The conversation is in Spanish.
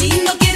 si no quieres.